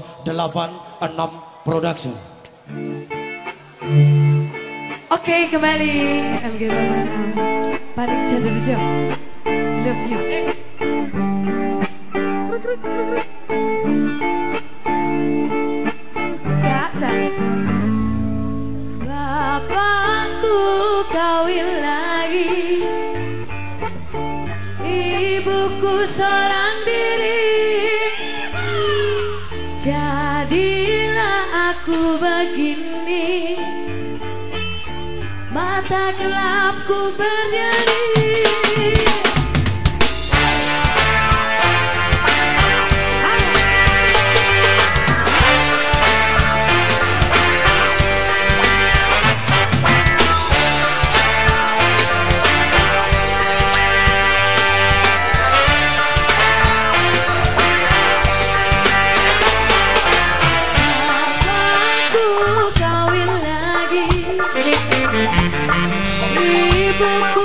86 Production. Oke kembali. MG Bapak Panik Jatuh Love you. Bapakku kawin lagi. Ibuku seorang aku begini. Mata gelapku bernyanyi kawin lagi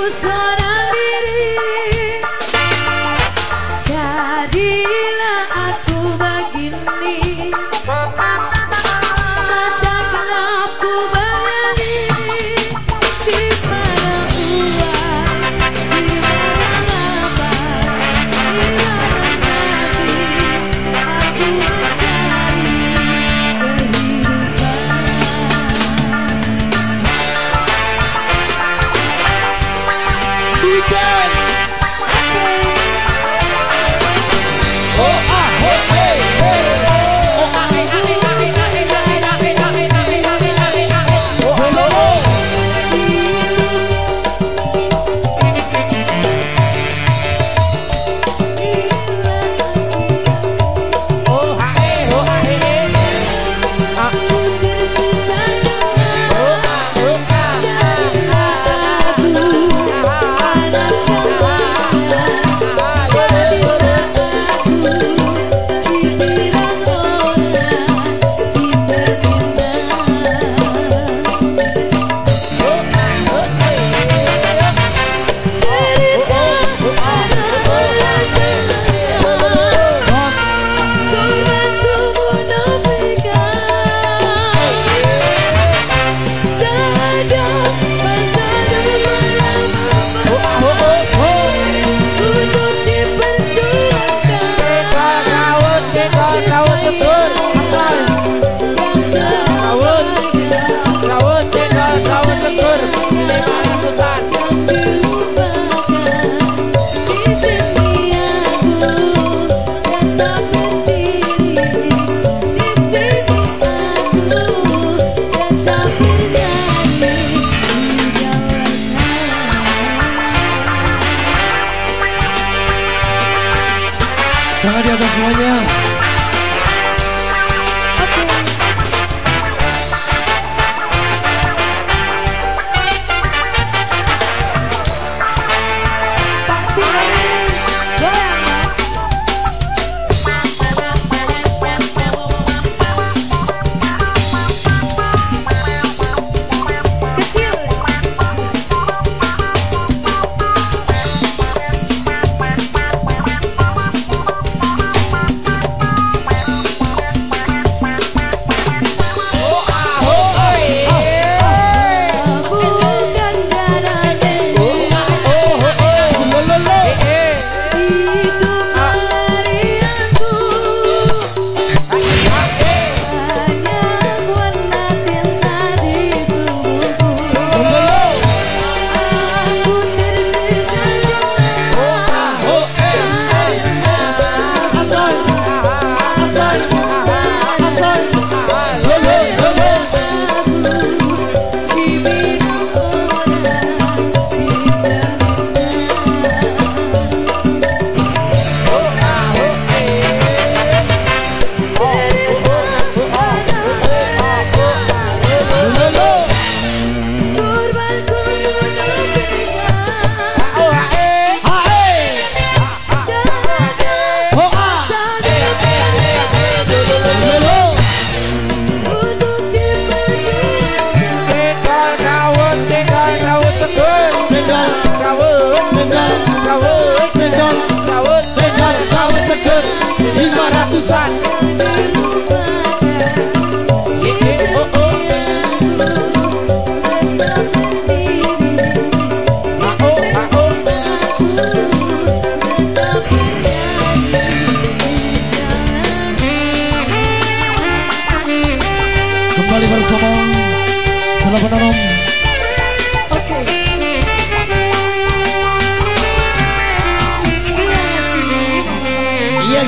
Iya,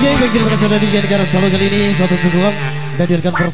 baik terima kasih sudah di negara selalu kali ini. Suatu suguhan Hadirkan bersama